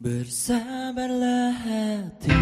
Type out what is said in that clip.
Bersabarlah hati.